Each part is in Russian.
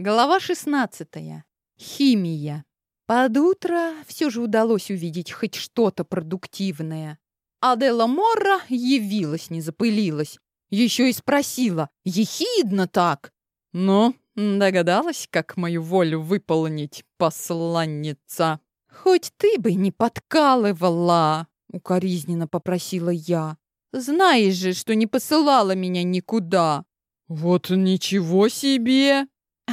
Глава 16. Химия. Под утро все же удалось увидеть хоть что-то продуктивное. Адела Морра явилась, не запылилась. Еще и спросила, ехидно так. «Ну, догадалась, как мою волю выполнить, посланница?» «Хоть ты бы не подкалывала!» — укоризненно попросила я. «Знаешь же, что не посылала меня никуда!» «Вот ничего себе!»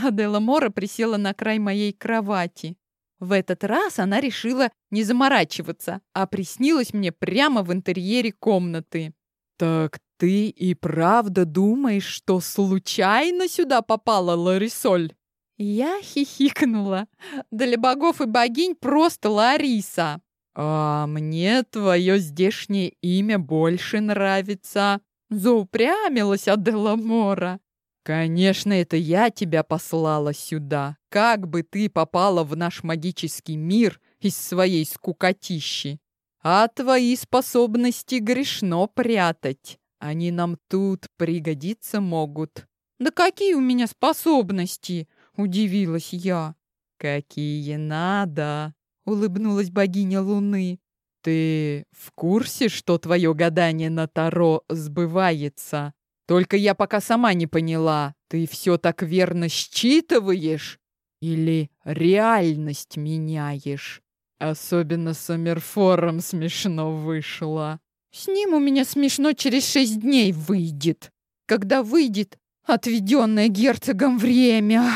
Адела Мора присела на край моей кровати. В этот раз она решила не заморачиваться, а приснилась мне прямо в интерьере комнаты. «Так ты и правда думаешь, что случайно сюда попала Ларисоль?» Я хихикнула. Для богов и богинь просто Лариса. «А мне твое здешнее имя больше нравится», — заупрямилась Адела Мора. «Конечно, это я тебя послала сюда. Как бы ты попала в наш магический мир из своей скукотищи? А твои способности грешно прятать. Они нам тут пригодиться могут». «Да какие у меня способности?» — удивилась я. «Какие надо!» — улыбнулась богиня Луны. «Ты в курсе, что твое гадание на Таро сбывается?» Только я пока сама не поняла, ты все так верно считываешь или реальность меняешь? Особенно с Амерфором смешно вышло. С ним у меня смешно через шесть дней выйдет. Когда выйдет отведенное герцогом время,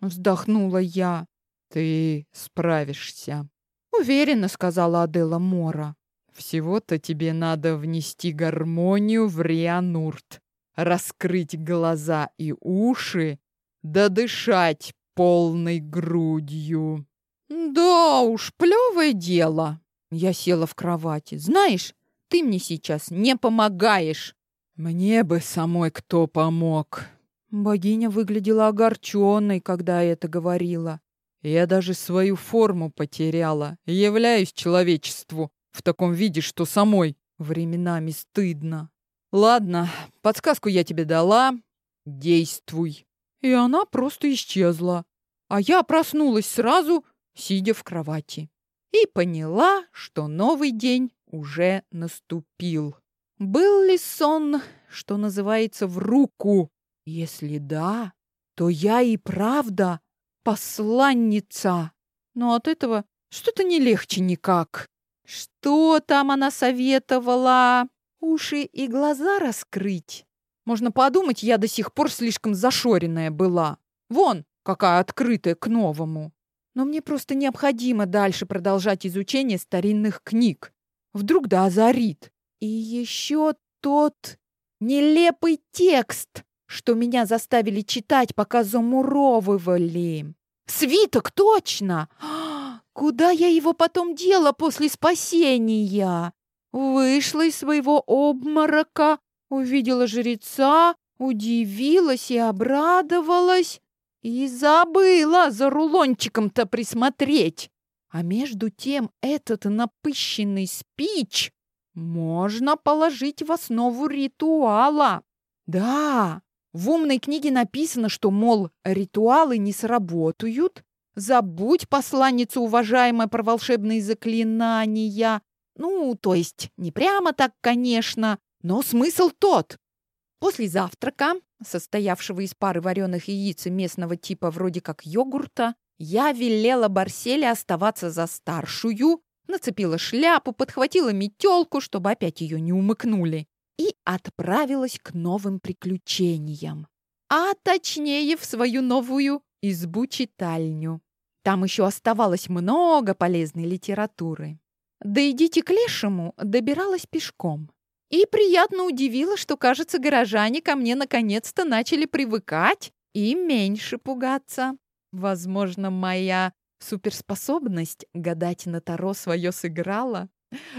вздохнула я. Ты справишься. Уверенно сказала Адела Мора. Всего-то тебе надо внести гармонию в Рианурт раскрыть глаза и уши, да дышать полной грудью. Да уж, плевое дело. Я села в кровати. Знаешь, ты мне сейчас не помогаешь. Мне бы самой кто помог. Богиня выглядела огорченной, когда это говорила. Я даже свою форму потеряла. Являюсь человечеству в таком виде, что самой временами стыдно. Ладно, подсказку я тебе дала. Действуй. И она просто исчезла. А я проснулась сразу, сидя в кровати. И поняла, что новый день уже наступил. Был ли сон, что называется, в руку? Если да, то я и правда посланница. Но от этого что-то не легче никак. Что там она советовала? Уши и глаза раскрыть. Можно подумать, я до сих пор слишком зашоренная была. Вон, какая открытая к новому. Но мне просто необходимо дальше продолжать изучение старинных книг. Вдруг да озарит. И еще тот нелепый текст, что меня заставили читать, пока замуровывали. Свиток, точно! Куда я его потом дела после спасения? Вышла из своего обморока, увидела жреца, удивилась и обрадовалась. И забыла за рулончиком-то присмотреть. А между тем этот напыщенный спич можно положить в основу ритуала. Да, в умной книге написано, что, мол, ритуалы не сработают. Забудь, посланница уважаемая, про волшебные заклинания. Ну, то есть не прямо так, конечно, но смысл тот. После завтрака, состоявшего из пары вареных яиц и местного типа вроде как йогурта, я велела Барселе оставаться за старшую, нацепила шляпу, подхватила метелку, чтобы опять ее не умыкнули, и отправилась к новым приключениям. А точнее в свою новую избу-читальню. Там еще оставалось много полезной литературы. Да идите к лешему добиралась пешком. И приятно удивило, что, кажется, горожане ко мне наконец-то начали привыкать и меньше пугаться. Возможно, моя суперспособность гадать на Таро свое сыграла.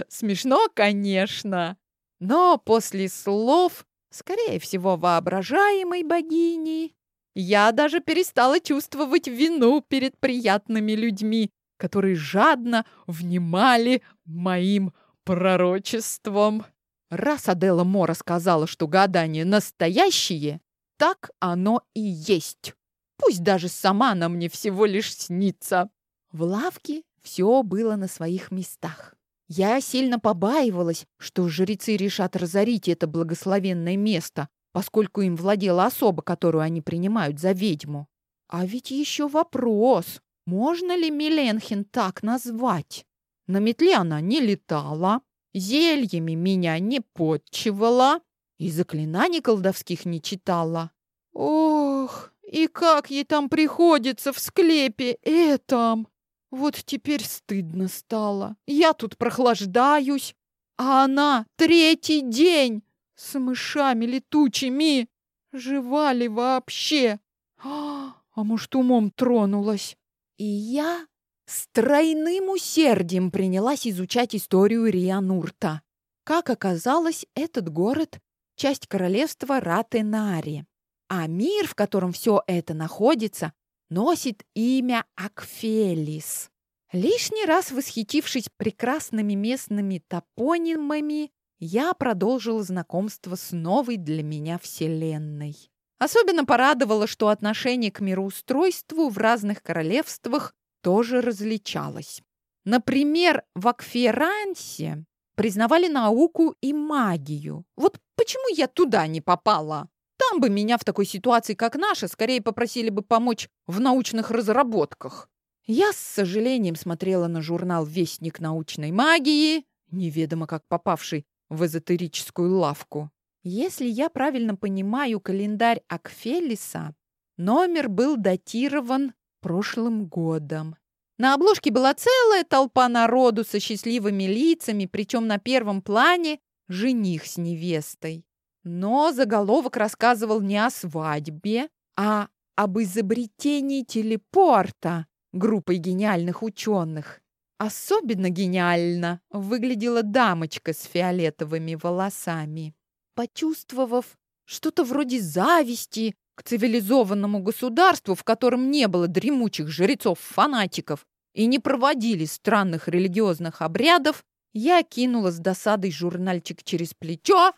Смешно, конечно, но после слов, скорее всего, воображаемой богини, я даже перестала чувствовать вину перед приятными людьми, которые жадно внимали моим пророчествам. Раз Адела Мора сказала, что гадания настоящие, так оно и есть. Пусть даже сама она мне всего лишь снится. В лавке все было на своих местах. Я сильно побаивалась, что жрецы решат разорить это благословенное место, поскольку им владела особа, которую они принимают за ведьму. А ведь еще вопрос, можно ли Миленхин так назвать? На метле она не летала, зельями меня не подчивала и заклинаний колдовских не читала. Ох, и как ей там приходится в склепе этом! Вот теперь стыдно стало. Я тут прохлаждаюсь, а она третий день с мышами летучими. Жива ли вообще? А, а может, умом тронулась? И я с тройным усердием принялась изучать историю Рианурта. Как оказалось, этот город — часть королевства Ратенари. А мир, в котором все это находится, носит имя Акфелис. Лишний раз восхитившись прекрасными местными топонимами, я продолжила знакомство с новой для меня вселенной. Особенно порадовало, что отношение к мироустройству в разных королевствах тоже различалось. Например, в Акферансе признавали науку и магию. Вот почему я туда не попала? Там бы меня в такой ситуации, как наша, скорее попросили бы помочь в научных разработках. Я с сожалением смотрела на журнал «Вестник научной магии», неведомо как попавший в эзотерическую лавку. Если я правильно понимаю календарь Акфелиса, номер был датирован прошлым годом. На обложке была целая толпа народу со счастливыми лицами, причем на первом плане жених с невестой. Но заголовок рассказывал не о свадьбе, а об изобретении телепорта группой гениальных ученых. Особенно гениально выглядела дамочка с фиолетовыми волосами. Почувствовав что-то вроде зависти к цивилизованному государству, в котором не было дремучих жрецов-фанатиков и не проводили странных религиозных обрядов, я кинула с досадой журнальчик через плечо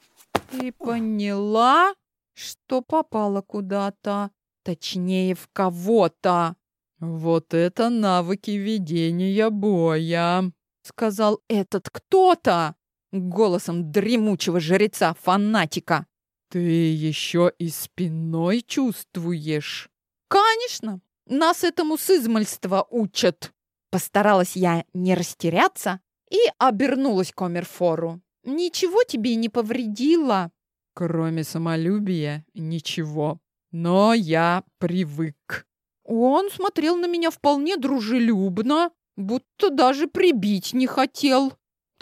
и поняла, что попала куда-то, точнее, в кого-то. «Вот это навыки ведения боя», — сказал этот кто-то голосом дремучего жреца-фанатика. «Ты еще и спиной чувствуешь?» «Конечно! Нас этому с измальства учат!» Постаралась я не растеряться и обернулась к Омерфору. «Ничего тебе не повредило?» «Кроме самолюбия, ничего. Но я привык». Он смотрел на меня вполне дружелюбно, будто даже прибить не хотел.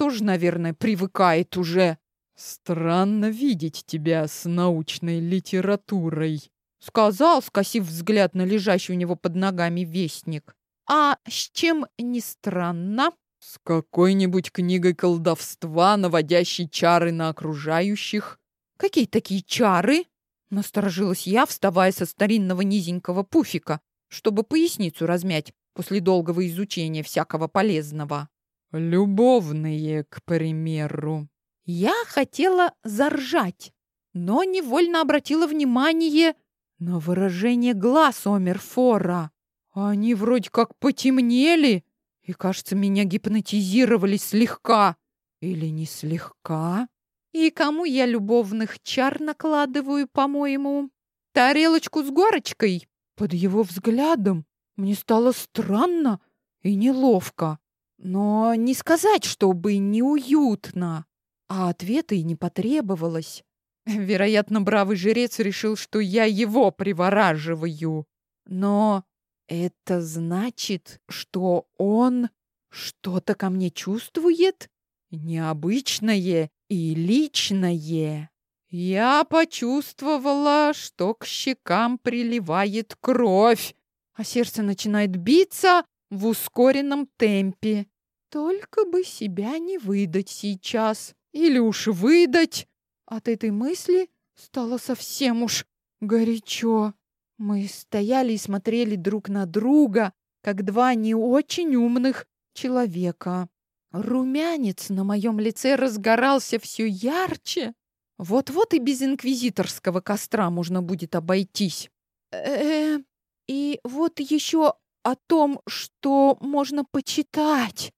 Тоже, наверное, привыкает уже. Странно видеть тебя с научной литературой, сказал, скосив взгляд на лежащий у него под ногами вестник. А с чем не странно? С какой-нибудь книгой колдовства, наводящей чары на окружающих. Какие такие чары? Насторожилась я, вставая со старинного низенького пуфика, чтобы поясницу размять после долгого изучения всякого полезного. Любовные, к примеру. Я хотела заржать, но невольно обратила внимание на выражение глаз Омерфора. Они вроде как потемнели и, кажется, меня гипнотизировали слегка. Или не слегка? И кому я любовных чар накладываю, по-моему? Тарелочку с горочкой? Под его взглядом мне стало странно и неловко. Но не сказать, чтобы неуютно. А ответа и не потребовалось. Вероятно, бравый жрец решил, что я его привораживаю. Но это значит, что он что-то ко мне чувствует? Необычное и личное. Я почувствовала, что к щекам приливает кровь, а сердце начинает биться в ускоренном темпе. Только бы себя не выдать сейчас. Или уж выдать. От этой мысли стало совсем уж горячо. Мы стояли и смотрели друг на друга, как два не очень умных человека. Румянец на моем лице разгорался все ярче. Вот-вот и без инквизиторского костра можно будет обойтись. Э, -э И вот еще о том, что можно почитать.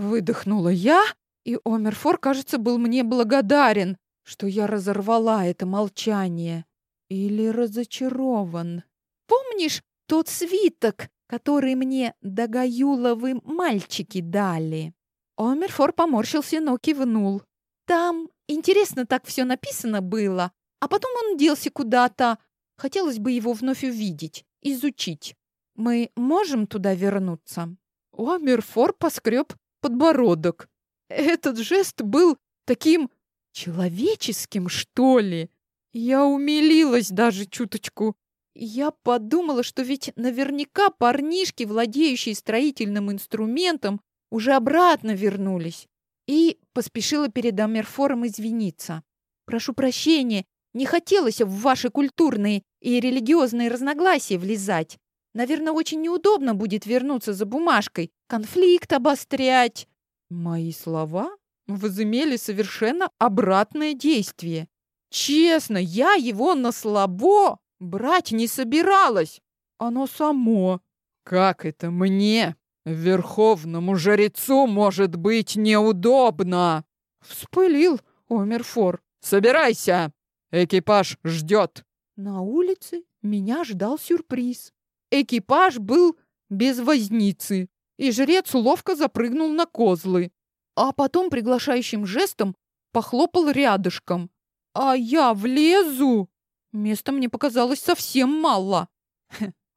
Выдохнула я, и Омерфор, кажется, был мне благодарен, что я разорвала это молчание. Или разочарован. Помнишь тот свиток, который мне Дагаюловы мальчики дали? Омерфор поморщился, но кивнул. Там интересно так все написано было, а потом он делся куда-то. Хотелось бы его вновь увидеть, изучить. Мы можем туда вернуться? Омерфор поскреб подбородок. Этот жест был таким человеческим, что ли. Я умилилась даже чуточку. Я подумала, что ведь наверняка парнишки, владеющие строительным инструментом, уже обратно вернулись. И поспешила перед Амерфором извиниться. Прошу прощения, не хотелось в ваши культурные и религиозные разногласия влезать. Наверное, очень неудобно будет вернуться за бумажкой, конфликт обострять. Мои слова возымели совершенно обратное действие. Честно, я его на слабо брать не собиралась. Оно само. Как это мне, верховному жрецу, может быть неудобно? Вспылил Омерфор. Собирайся, экипаж ждет. На улице меня ждал сюрприз. Экипаж был без возницы, и жрец ловко запрыгнул на козлы, а потом приглашающим жестом похлопал рядышком. А я влезу? Места мне показалось совсем мало.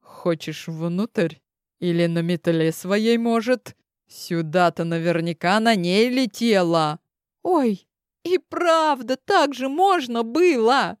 Хочешь внутрь? Или на метле своей, может? Сюда-то наверняка на ней летела. Ой, и правда, так же можно было,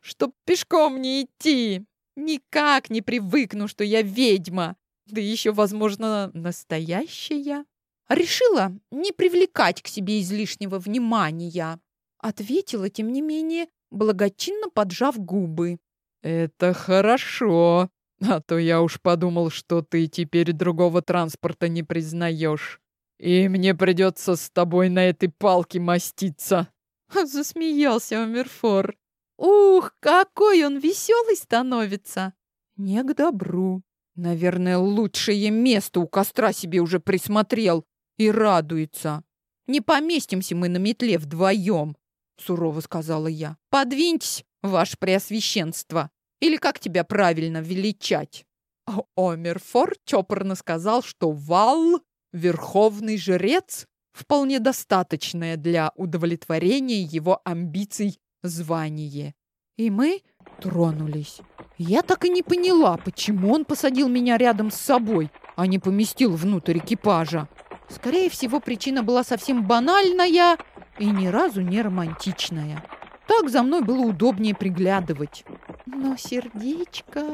чтоб пешком не идти. Никак не привыкну, что я ведьма, да еще, возможно, настоящая. Решила не привлекать к себе излишнего внимания. Ответила, тем не менее, благочинно поджав губы. «Это хорошо, а то я уж подумал, что ты теперь другого транспорта не признаешь, и мне придется с тобой на этой палке маститься». Засмеялся Омерфор. Ух, какой он веселый становится! Не к добру. Наверное, лучшее место у костра себе уже присмотрел и радуется. Не поместимся мы на метле вдвоем, сурово сказала я. Подвиньтесь, ваше преосвященство. Или как тебя правильно величать? А Омерфор чопорно сказал, что Вал, верховный жрец, вполне достаточное для удовлетворения его амбиций звание. И мы тронулись. Я так и не поняла, почему он посадил меня рядом с собой, а не поместил внутрь экипажа. Скорее всего, причина была совсем банальная и ни разу не романтичная. Так за мной было удобнее приглядывать. Но сердечко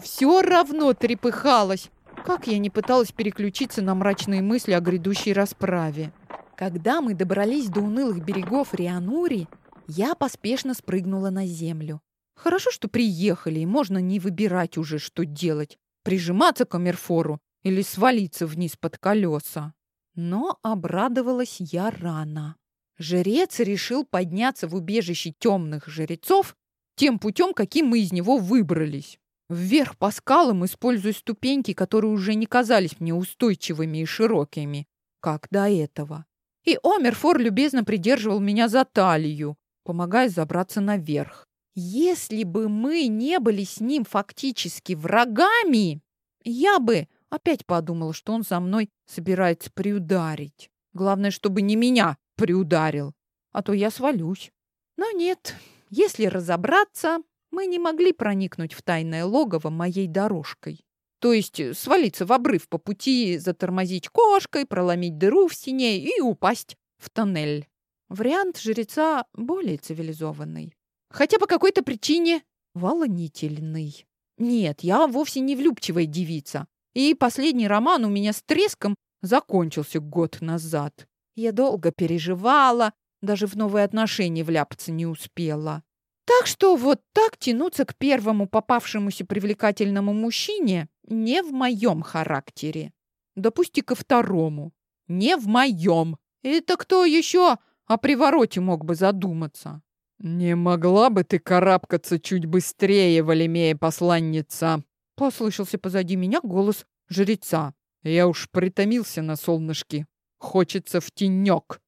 все равно трепыхалось, как я не пыталась переключиться на мрачные мысли о грядущей расправе. Когда мы добрались до унылых берегов Рианури, я поспешно спрыгнула на землю. Хорошо, что приехали, и можно не выбирать уже, что делать. Прижиматься к Амерфору или свалиться вниз под колеса. Но обрадовалась я рано. Жрец решил подняться в убежище темных жрецов тем путем, каким мы из него выбрались. Вверх по скалам, используя ступеньки, которые уже не казались мне устойчивыми и широкими, как до этого. И Омерфор любезно придерживал меня за талию, помогая забраться наверх. Если бы мы не были с ним фактически врагами, я бы опять подумала, что он за мной собирается приударить. Главное, чтобы не меня приударил, а то я свалюсь. Но нет, если разобраться, мы не могли проникнуть в тайное логово моей дорожкой. То есть свалиться в обрыв по пути, затормозить кошкой, проломить дыру в стене и упасть в тоннель. Вариант жреца более цивилизованный. Хотя по какой-то причине волнительный. Нет, я вовсе не влюбчивая девица. И последний роман у меня с треском закончился год назад. Я долго переживала, даже в новые отношения вляпаться не успела. Так что вот так тянуться к первому попавшемуся привлекательному мужчине не в моем характере. Допусти ко второму. Не в моем. Это кто еще о привороте мог бы задуматься. «Не могла бы ты карабкаться чуть быстрее, Валимея посланница?» Послышался позади меня голос жреца. Я уж притомился на солнышке. Хочется в тенек.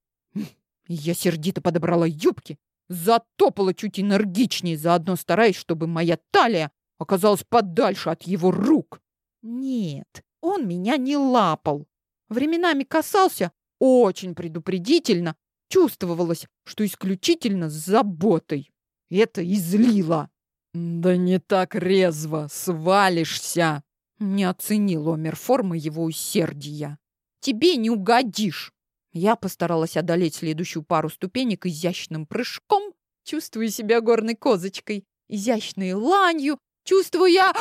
Я сердито подобрала юбки, затопала чуть энергичнее, заодно стараясь, чтобы моя талия оказалась подальше от его рук. Нет, он меня не лапал. Временами касался очень предупредительно, чувствовалось, что исключительно с заботой. Это излило. «Да не так резво, свалишься!» Не оценил Омер формы его усердия. «Тебе не угодишь!» Я постаралась одолеть следующую пару ступенек изящным прыжком, чувствуя себя горной козочкой, изящной ланью, чувствуя,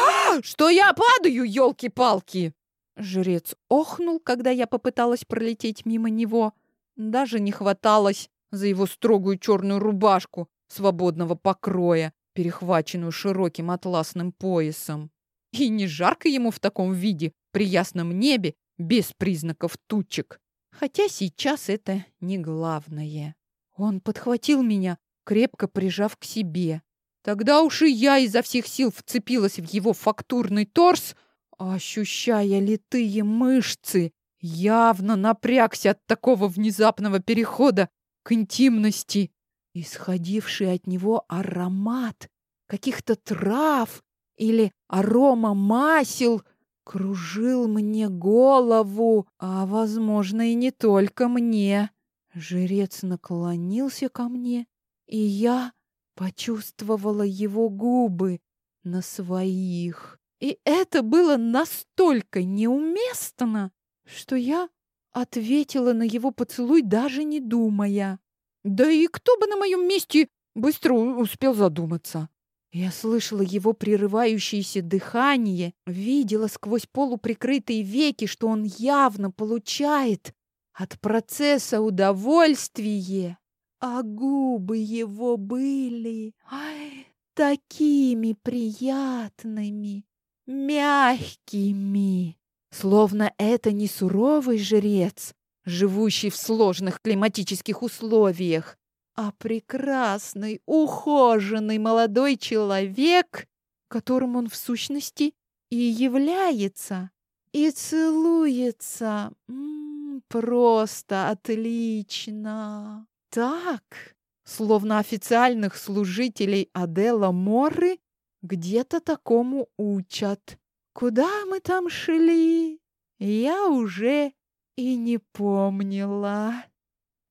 что я падаю, елки-палки. Жрец охнул, когда я попыталась пролететь мимо него. Даже не хваталось за его строгую черную рубашку свободного покроя, перехваченную широким атласным поясом. И не жарко ему в таком виде, при ясном небе, без признаков тучек. Хотя сейчас это не главное. Он подхватил меня, крепко прижав к себе. Тогда уж и я изо всех сил вцепилась в его фактурный торс, ощущая литые мышцы, явно напрягся от такого внезапного перехода к интимности. Исходивший от него аромат каких-то трав или арома масел кружил мне голову, а, возможно, и не только мне. Жрец наклонился ко мне, и я почувствовала его губы на своих. И это было настолько неуместно, что я ответила на его поцелуй, даже не думая. Да и кто бы на моем месте быстро успел задуматься. Я слышала его прерывающееся дыхание, видела сквозь полуприкрытые веки, что он явно получает от процесса удовольствие, а губы его были ай, такими приятными, мягкими, словно это не суровый жрец, живущий в сложных климатических условиях, а прекрасный, ухоженный молодой человек, которым он в сущности и является, и целуется. М -м, просто отлично. Так, словно официальных служителей Адела Морры где-то такому учат. Куда мы там шли? Я уже и не помнила.